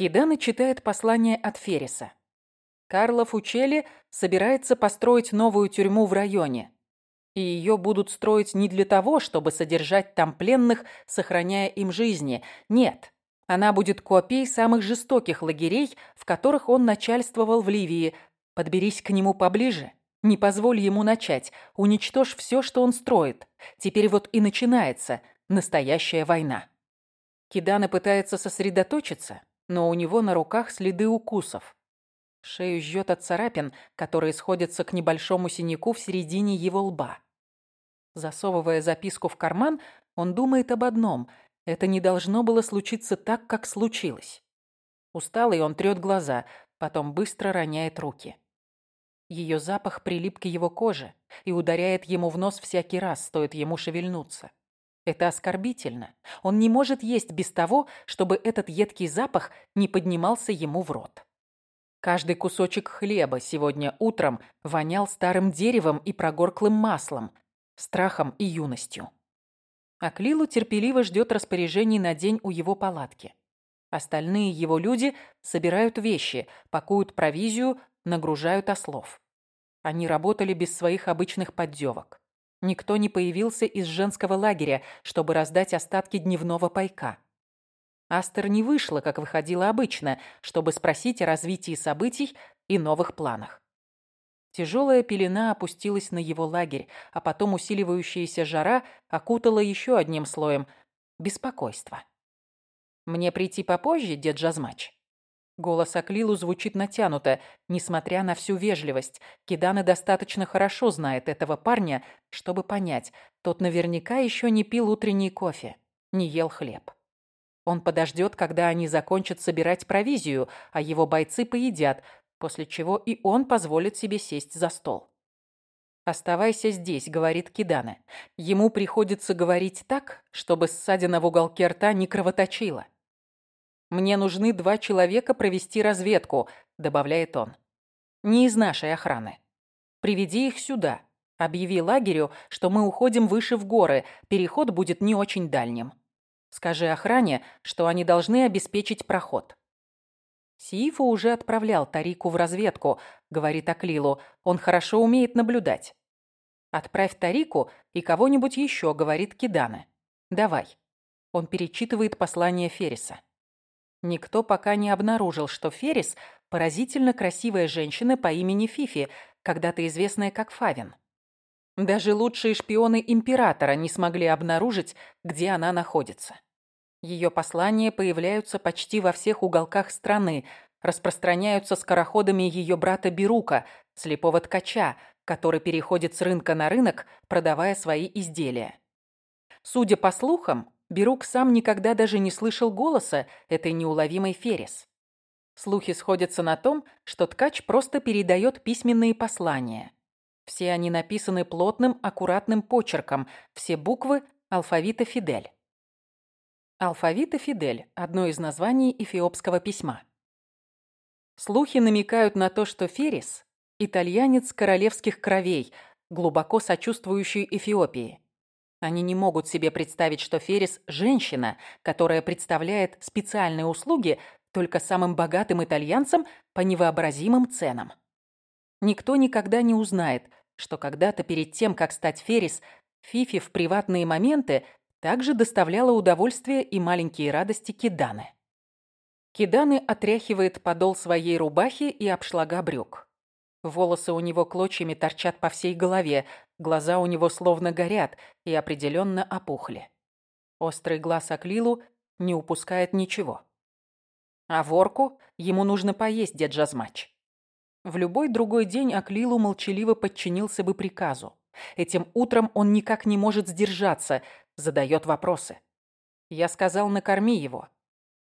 Кидана читает послание от Ферриса. Карло Фучели собирается построить новую тюрьму в районе. И ее будут строить не для того, чтобы содержать там пленных, сохраняя им жизни. Нет, она будет копией самых жестоких лагерей, в которых он начальствовал в Ливии. Подберись к нему поближе. Не позволь ему начать. Уничтожь все, что он строит. Теперь вот и начинается настоящая война. Кидана пытается сосредоточиться, но у него на руках следы укусов. Шею жжет от царапин, которые сходятся к небольшому синяку в середине его лба. Засовывая записку в карман, он думает об одном. Это не должно было случиться так, как случилось. Усталый он трёт глаза, потом быстро роняет руки. Ее запах прилип к его коже и ударяет ему в нос всякий раз, стоит ему шевельнуться. Это оскорбительно. Он не может есть без того, чтобы этот едкий запах не поднимался ему в рот. Каждый кусочек хлеба сегодня утром вонял старым деревом и прогорклым маслом, страхом и юностью. А Клилу терпеливо ждет распоряжений на день у его палатки. Остальные его люди собирают вещи, пакуют провизию, нагружают ослов. Они работали без своих обычных поддевок. Никто не появился из женского лагеря, чтобы раздать остатки дневного пайка. Астер не вышла, как выходила обычно, чтобы спросить о развитии событий и новых планах. Тяжелая пелена опустилась на его лагерь, а потом усиливающаяся жара окутала еще одним слоем – беспокойство. «Мне прийти попозже, дед Жазмач?» Голос Аклилу звучит натянуто, несмотря на всю вежливость. Кидана достаточно хорошо знает этого парня, чтобы понять, тот наверняка еще не пил утренний кофе, не ел хлеб. Он подождет, когда они закончат собирать провизию, а его бойцы поедят, после чего и он позволит себе сесть за стол. «Оставайся здесь», — говорит Кидана. Ему приходится говорить так, чтобы ссадина в уголке рта не кровоточила. «Мне нужны два человека провести разведку», — добавляет он. «Не из нашей охраны. Приведи их сюда. Объяви лагерю, что мы уходим выше в горы, переход будет не очень дальним». Скажи охране, что они должны обеспечить проход». Сиифу уже отправлял Тарику в разведку, говорит Аклилу. Он хорошо умеет наблюдать. «Отправь Тарику и кого-нибудь еще», — говорит Кидана. «Давай». Он перечитывает послание Ферриса. Никто пока не обнаружил, что Феррис – поразительно красивая женщина по имени Фифи, когда-то известная как Фавин. Даже лучшие шпионы Императора не смогли обнаружить, где она находится. Ее послания появляются почти во всех уголках страны, распространяются скороходами ее брата Бирука, слепого ткача, который переходит с рынка на рынок, продавая свои изделия. Судя по слухам, Бирук сам никогда даже не слышал голоса этой неуловимой Ферис. Слухи сходятся на том, что ткач просто передает письменные послания – все они написаны плотным, аккуратным почерком, все буквы алфавита Фидель. Алфавита Фидель – одно из названий эфиопского письма. Слухи намекают на то, что Феррис – итальянец королевских кровей, глубоко сочувствующий Эфиопии. Они не могут себе представить, что Феррис – женщина, которая представляет специальные услуги только самым богатым итальянцам по невообразимым ценам. Никто никогда не узнает – что когда-то перед тем, как стать Феррис, Фифи в приватные моменты также доставляла удовольствие и маленькие радости Киданы. Киданы отряхивает подол своей рубахи и обшлага брюк. Волосы у него клочьями торчат по всей голове, глаза у него словно горят и определенно опухли. Острый глаз Аклилу не упускает ничего. А ворку ему нужно поесть, дед Жазмач. В любой другой день Аклилу молчаливо подчинился бы приказу. Этим утром он никак не может сдержаться, задает вопросы. Я сказал, накорми его.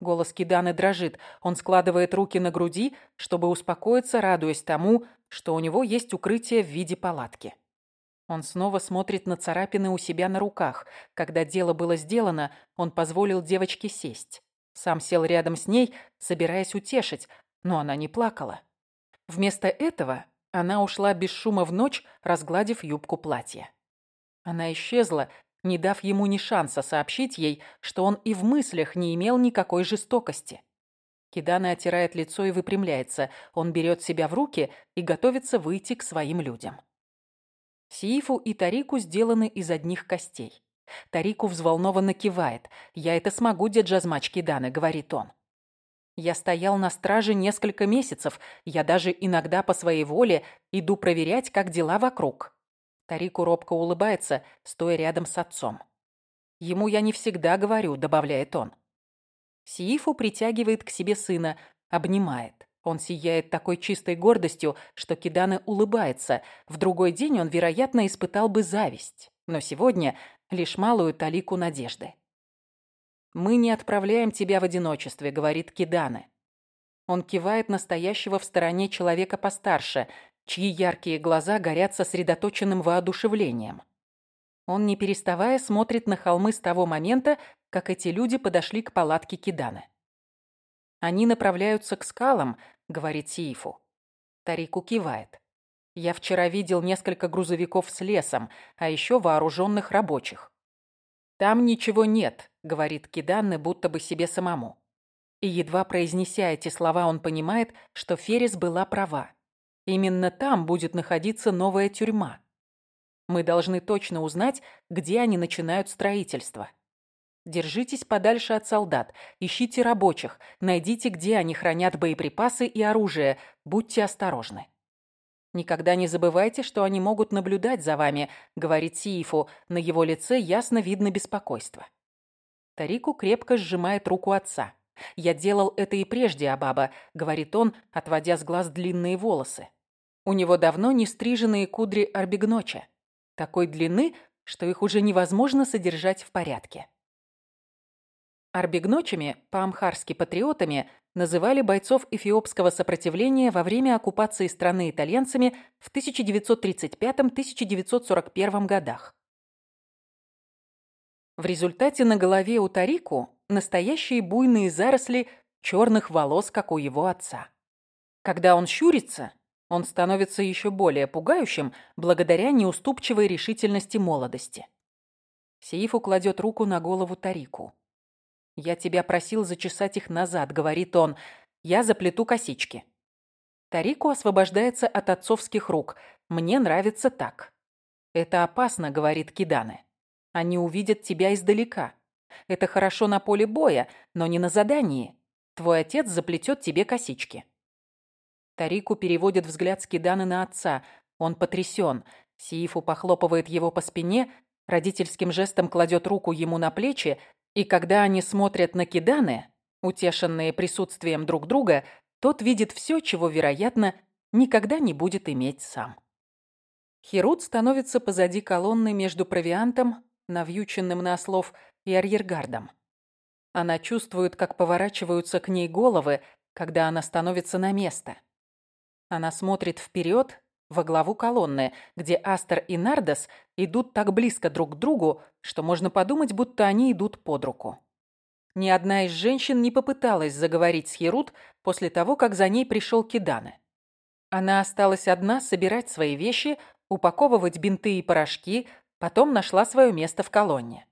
Голос Киданы дрожит. Он складывает руки на груди, чтобы успокоиться, радуясь тому, что у него есть укрытие в виде палатки. Он снова смотрит на царапины у себя на руках. Когда дело было сделано, он позволил девочке сесть. Сам сел рядом с ней, собираясь утешить, но она не плакала. Вместо этого она ушла без шума в ночь, разгладив юбку платья. Она исчезла, не дав ему ни шанса сообщить ей, что он и в мыслях не имел никакой жестокости. Кидана отирает лицо и выпрямляется. Он берет себя в руки и готовится выйти к своим людям. Сиифу и Тарику сделаны из одних костей. Тарику взволнованно кивает. «Я это смогу, Деджазмач Киданы», — говорит он. «Я стоял на страже несколько месяцев. Я даже иногда по своей воле иду проверять, как дела вокруг». Тарику робко улыбается, стоя рядом с отцом. «Ему я не всегда говорю», — добавляет он. Сиифу притягивает к себе сына, обнимает. Он сияет такой чистой гордостью, что Кидана улыбается. В другой день он, вероятно, испытал бы зависть. Но сегодня лишь малую талику надежды. «Мы не отправляем тебя в одиночестве», — говорит Кидана. Он кивает настоящего в стороне человека постарше, чьи яркие глаза горят сосредоточенным воодушевлением. Он, не переставая, смотрит на холмы с того момента, как эти люди подошли к палатке Киданы. «Они направляются к скалам», — говорит Сиифу. Тарику кивает. «Я вчера видел несколько грузовиков с лесом, а еще вооруженных рабочих». «Там ничего нет», — говорит Киданны, будто бы себе самому. И едва произнеся эти слова, он понимает, что Феррис была права. Именно там будет находиться новая тюрьма. Мы должны точно узнать, где они начинают строительство. Держитесь подальше от солдат, ищите рабочих, найдите, где они хранят боеприпасы и оружие, будьте осторожны. «Никогда не забывайте, что они могут наблюдать за вами», — говорит Сиифу. На его лице ясно видно беспокойство. Тарику крепко сжимает руку отца. «Я делал это и прежде, Абаба», — говорит он, отводя с глаз длинные волосы. У него давно не стриженные кудри арбигноча такой длины, что их уже невозможно содержать в порядке. Арбигночами, по-амхарски патриотами, называли бойцов эфиопского сопротивления во время оккупации страны итальянцами в 1935-1941 годах. В результате на голове у Тарику настоящие буйные заросли черных волос, как у его отца. Когда он щурится, он становится еще более пугающим благодаря неуступчивой решительности молодости. Сеифу кладет руку на голову Тарику. «Я тебя просил зачесать их назад», — говорит он. «Я заплету косички». Тарику освобождается от отцовских рук. «Мне нравится так». «Это опасно», — говорит Кидане. «Они увидят тебя издалека. Это хорошо на поле боя, но не на задании. Твой отец заплетет тебе косички». Тарику переводит взгляд с Киданы на отца. Он потрясен. Сиифу похлопывает его по спине, родительским жестом кладет руку ему на плечи, и когда они смотрят на Киданы, утешенные присутствием друг друга, тот видит все, чего, вероятно, никогда не будет иметь сам. Херут становится позади колонны между провиантом, навьюченным на ослов, и арьергардом. Она чувствует, как поворачиваются к ней головы, когда она становится на место. Она смотрит вперед, во главу колонны, где Астер и Нардос идут так близко друг к другу, что можно подумать, будто они идут под руку. Ни одна из женщин не попыталась заговорить с Херут после того, как за ней пришел Киданы. Она осталась одна собирать свои вещи, упаковывать бинты и порошки, потом нашла свое место в колонне.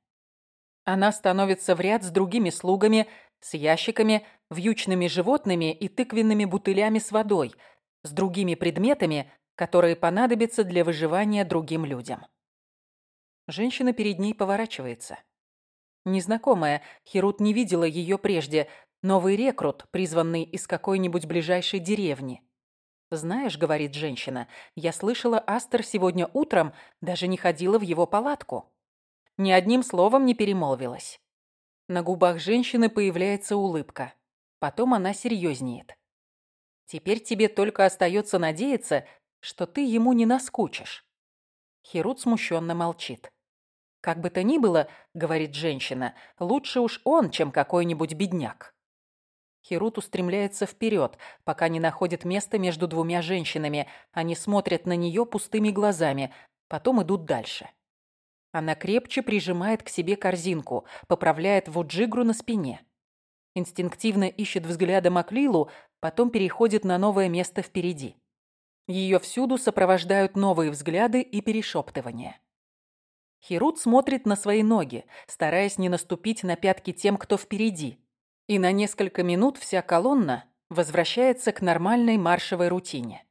Она становится в ряд с другими слугами, с ящиками, вьючными животными и тыквенными бутылями с водой – с другими предметами, которые понадобятся для выживания другим людям. Женщина перед ней поворачивается. Незнакомая, Херут не видела ее прежде, новый рекрут, призванный из какой-нибудь ближайшей деревни. «Знаешь, — говорит женщина, — я слышала, Астер сегодня утром даже не ходила в его палатку. Ни одним словом не перемолвилась». На губах женщины появляется улыбка. Потом она серьезнеет. Теперь тебе только остается надеяться, что ты ему не наскучишь. Херут смущенно молчит. «Как бы то ни было, — говорит женщина, — лучше уж он, чем какой-нибудь бедняк». Херут устремляется вперед, пока не находит место между двумя женщинами. Они смотрят на нее пустыми глазами, потом идут дальше. Она крепче прижимает к себе корзинку, поправляет вуджигру на спине. Инстинктивно ищет взглядом Аклилу, потом переходит на новое место впереди. Ее всюду сопровождают новые взгляды и перешептывания. Херут смотрит на свои ноги, стараясь не наступить на пятки тем, кто впереди. И на несколько минут вся колонна возвращается к нормальной маршевой рутине.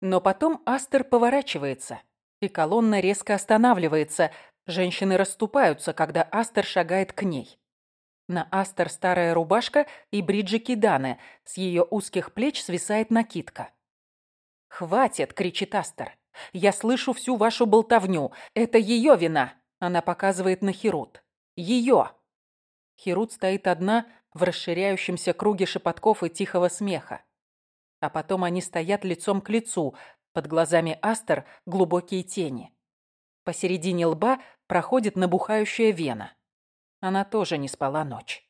Но потом Астер поворачивается, и колонна резко останавливается. Женщины расступаются, когда Астер шагает к ней. На Астер старая рубашка и бриджи Даны, с ее узких плеч свисает накидка. «Хватит!» — кричит Астер. «Я слышу всю вашу болтовню. Это ее вина!» Она показывает на Херут. «Ее!» Херут стоит одна в расширяющемся круге шепотков и тихого смеха. А потом они стоят лицом к лицу, под глазами Астер глубокие тени. Посередине лба проходит набухающая вена. Она тоже не спала ночь.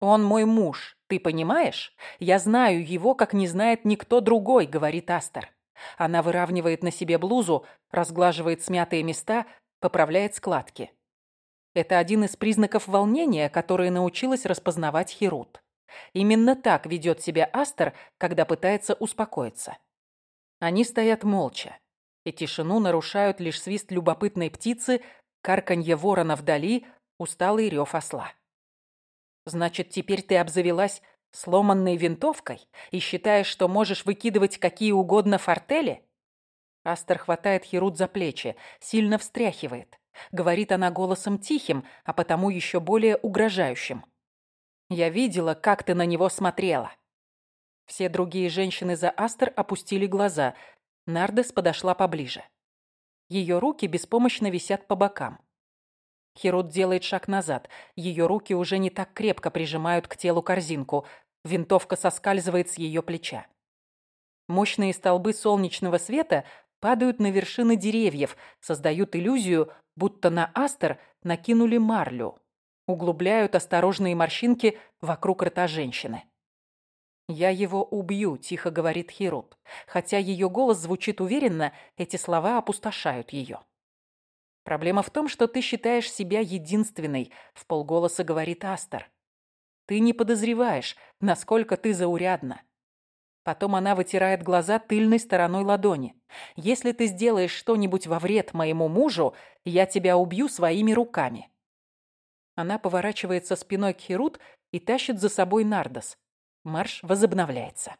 «Он мой муж, ты понимаешь? Я знаю его, как не знает никто другой», — говорит Астер. Она выравнивает на себе блузу, разглаживает смятые места, поправляет складки. Это один из признаков волнения, которые научилась распознавать Херут. Именно так ведет себя Астер, когда пытается успокоиться. Они стоят молча, и тишину нарушают лишь свист любопытной птицы, карканье ворона вдали, усталый рев осла. «Значит, теперь ты обзавелась сломанной винтовкой и считаешь, что можешь выкидывать какие угодно фортели?» Астер хватает Херут за плечи, сильно встряхивает. Говорит она голосом тихим, а потому еще более угрожающим. «Я видела, как ты на него смотрела». Все другие женщины за Астер опустили глаза. Нардес подошла поближе. Ее руки беспомощно висят по бокам. Херут делает шаг назад. Ее руки уже не так крепко прижимают к телу корзинку. Винтовка соскальзывает с ее плеча. Мощные столбы солнечного света падают на вершины деревьев, создают иллюзию, будто на астер накинули марлю. Углубляют осторожные морщинки вокруг рта женщины. «Я его убью», — тихо говорит Херут. Хотя ее голос звучит уверенно, эти слова опустошают ее. «Проблема в том, что ты считаешь себя единственной», — в полголоса говорит Астер. «Ты не подозреваешь, насколько ты заурядна». Потом она вытирает глаза тыльной стороной ладони. «Если ты сделаешь что-нибудь во вред моему мужу, я тебя убью своими руками». Она поворачивается спиной к Херут и тащит за собой Нардос. Марш возобновляется.